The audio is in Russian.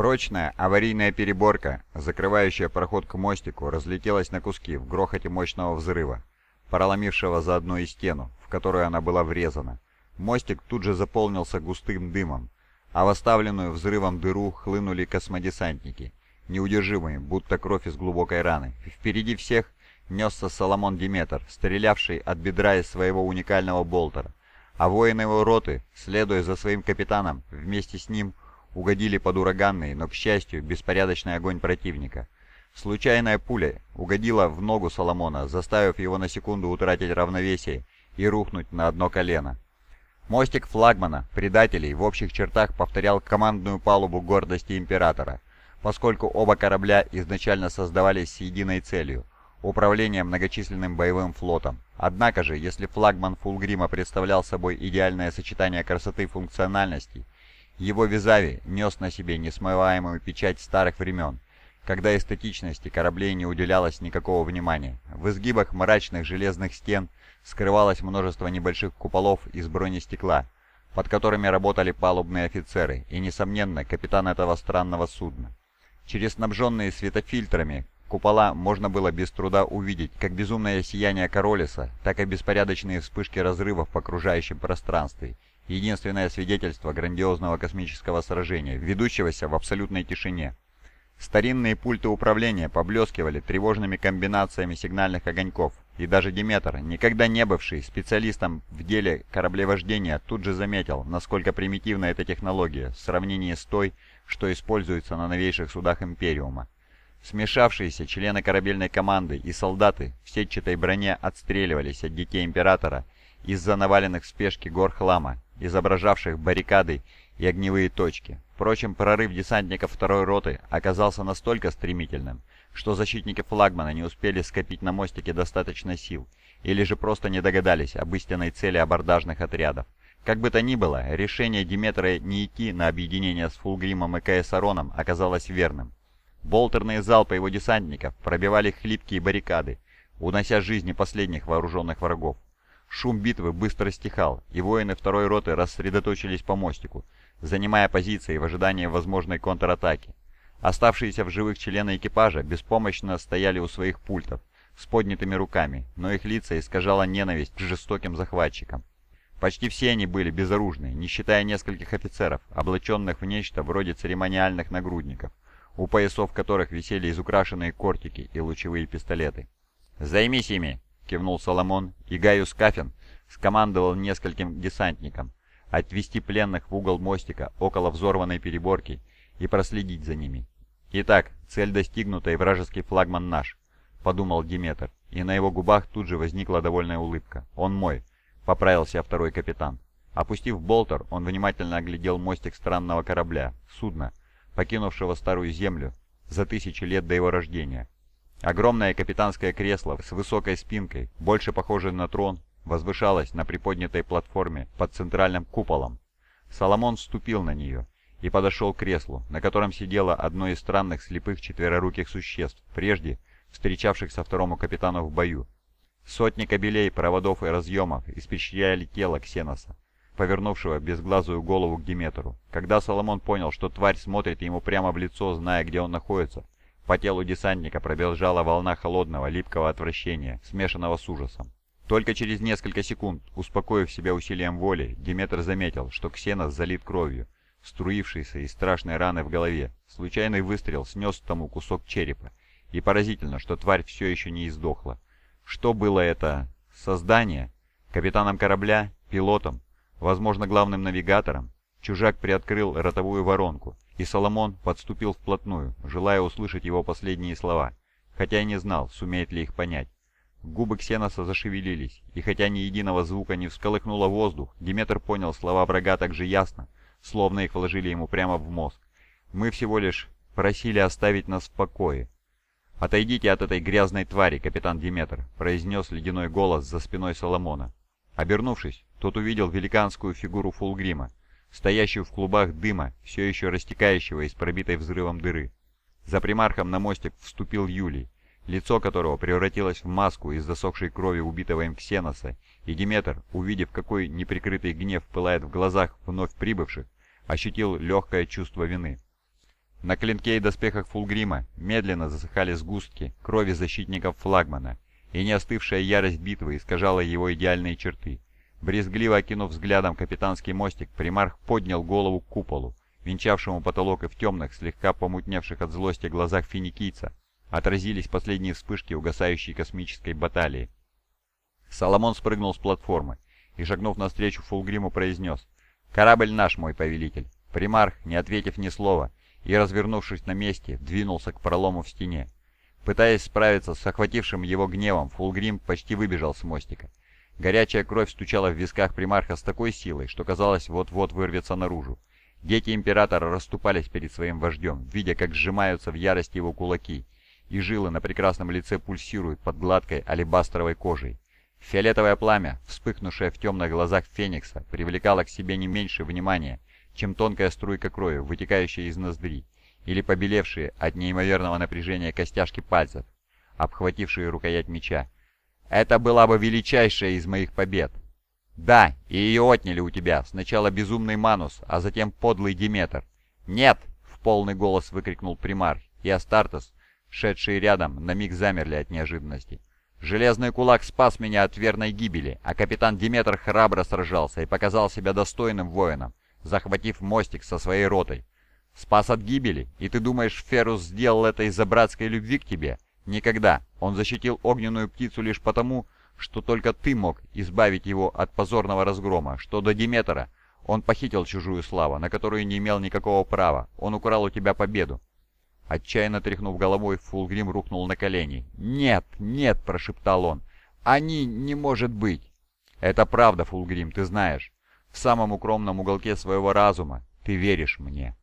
Прочная аварийная переборка, закрывающая проход к мостику, разлетелась на куски в грохоте мощного взрыва, проломившего заодно и стену, в которую она была врезана. Мостик тут же заполнился густым дымом, а в оставленную взрывом дыру хлынули космодесантники, неудержимые, будто кровь из глубокой раны. Впереди всех несся Соломон Диметр, стрелявший от бедра из своего уникального болтера, а воины его роты, следуя за своим капитаном, вместе с ним угодили под ураганный, но, к счастью, беспорядочный огонь противника. Случайная пуля угодила в ногу Соломона, заставив его на секунду утратить равновесие и рухнуть на одно колено. Мостик флагмана, предателей, в общих чертах повторял командную палубу гордости Императора, поскольку оба корабля изначально создавались с единой целью – управление многочисленным боевым флотом. Однако же, если флагман Фулгрима представлял собой идеальное сочетание красоты функциональности, его визави нес на себе несмываемую печать старых времен, когда эстетичности кораблей не уделялось никакого внимания. В изгибах мрачных железных стен скрывалось множество небольших куполов из бронестекла, под которыми работали палубные офицеры и, несомненно, капитан этого странного судна. Через снабженные светофильтрами купола можно было без труда увидеть как безумное сияние Королеса, так и беспорядочные вспышки разрывов в окружающем пространстве – единственное свидетельство грандиозного космического сражения, ведущегося в абсолютной тишине. Старинные пульты управления поблескивали тревожными комбинациями сигнальных огоньков, и даже Диметр, никогда не бывший специалистом в деле кораблевождения, тут же заметил, насколько примитивна эта технология в сравнении с той, что используется на новейших судах Империума. Смешавшиеся члены корабельной команды и солдаты в сетчатой броне отстреливались от детей Императора из-за наваленных в спешке гор хлама изображавших баррикады и огневые точки. Впрочем, прорыв десантников второй роты оказался настолько стремительным, что защитники флагмана не успели скопить на мостике достаточно сил, или же просто не догадались об истинной цели абордажных отрядов. Как бы то ни было, решение Диметра не идти на объединение с Фулгримом и Каэсароном оказалось верным. Болтерные залпы его десантников пробивали хлипкие баррикады, унося жизни последних вооруженных врагов. Шум битвы быстро стихал, и воины второй роты рассредоточились по мостику, занимая позиции в ожидании возможной контратаки. Оставшиеся в живых члены экипажа беспомощно стояли у своих пультов, с поднятыми руками, но их лица искажала ненависть к жестоким захватчикам. Почти все они были безоружны, не считая нескольких офицеров, облаченных в нечто вроде церемониальных нагрудников, у поясов которых висели изукрашенные кортики и лучевые пистолеты. «Займись ими!» Кивнул Соломон, и Гaius Кафин скомандовал нескольким десантникам отвести пленных в угол мостика около взорванной переборки и проследить за ними. «Итак, цель достигнута и вражеский флагман наш», — подумал Диметр, и на его губах тут же возникла довольная улыбка. «Он мой», — поправился второй капитан. Опустив болтер, он внимательно оглядел мостик странного корабля, судна, покинувшего старую землю за тысячи лет до его рождения. Огромное капитанское кресло с высокой спинкой, больше похожее на трон, возвышалось на приподнятой платформе под центральным куполом. Соломон вступил на нее и подошел к креслу, на котором сидело одно из странных слепых четвероруких существ, прежде встречавшихся второму капитану в бою. Сотни кабелей, проводов и разъемов испещряли тело Ксеноса, повернувшего безглазую голову к Диметру. Когда Соломон понял, что тварь смотрит ему прямо в лицо, зная, где он находится, по телу десантника пробежала волна холодного, липкого отвращения, смешанного с ужасом. Только через несколько секунд, успокоив себя усилием воли, Диметр заметил, что Ксенос залит кровью, струившейся из страшной раны в голове. Случайный выстрел снес тому кусок черепа. И поразительно, что тварь все еще не издохла. Что было это? Создание? Капитаном корабля? Пилотом? Возможно, главным навигатором? Чужак приоткрыл ротовую воронку и Соломон подступил вплотную, желая услышать его последние слова, хотя и не знал, сумеет ли их понять. Губы Ксеноса зашевелились, и хотя ни единого звука не всколыхнуло воздух, Диметр понял слова врага так же ясно, словно их вложили ему прямо в мозг. «Мы всего лишь просили оставить нас в покое». «Отойдите от этой грязной твари, капитан Диметр», — произнес ледяной голос за спиной Соломона. Обернувшись, тот увидел великанскую фигуру Фулгрима, стоящую в клубах дыма, все еще растекающего из пробитой взрывом дыры. За примархом на мостик вступил Юлий, лицо которого превратилось в маску из засохшей крови убитого им Ксеноса, и Диметр, увидев, какой неприкрытый гнев пылает в глазах вновь прибывших, ощутил легкое чувство вины. На клинке и доспехах Фулгрима медленно засыхали сгустки крови защитников флагмана, и не остывшая ярость битвы искажала его идеальные черты. Брезгливо окинув взглядом капитанский мостик, примарх поднял голову к куполу, венчавшему потолок и в темных, слегка помутневших от злости глазах финикийца, отразились последние вспышки угасающей космической баталии. Соломон спрыгнул с платформы и, шагнув навстречу Фулгриму, произнес «Корабль наш, мой повелитель». Примарх, не ответив ни слова, и, развернувшись на месте, двинулся к пролому в стене. Пытаясь справиться с охватившим его гневом, Фулгрим почти выбежал с мостика. Горячая кровь стучала в висках примарха с такой силой, что казалось, вот-вот вырвется наружу. Дети Императора расступались перед своим вождем, видя, как сжимаются в ярости его кулаки, и жилы на прекрасном лице пульсируют под гладкой алебастровой кожей. Фиолетовое пламя, вспыхнувшее в темных глазах Феникса, привлекало к себе не меньше внимания, чем тонкая струйка крови, вытекающая из ноздри, или побелевшие от неимоверного напряжения костяшки пальцев, обхватившие рукоять меча. «Это была бы величайшая из моих побед!» «Да, и ее отняли у тебя, сначала безумный Манус, а затем подлый Диметр!» «Нет!» — в полный голос выкрикнул примар, и Астартес, шедшие рядом, на миг замерли от неожиданности. «Железный кулак спас меня от верной гибели, а капитан Диметр храбро сражался и показал себя достойным воином захватив мостик со своей ротой. Спас от гибели? И ты думаешь, Ферус сделал это из-за братской любви к тебе? Никогда. Он защитил огненную птицу лишь потому, что только ты мог избавить его от позорного разгрома. Что до Диметра, он похитил чужую славу, на которую не имел никакого права. Он украл у тебя победу. Отчаянно тряхнув головой, Фулгрим рухнул на колени. «Нет, нет!» – прошептал он. «Они не может быть!» «Это правда, Фулгрим, ты знаешь. В самом укромном уголке своего разума ты веришь мне.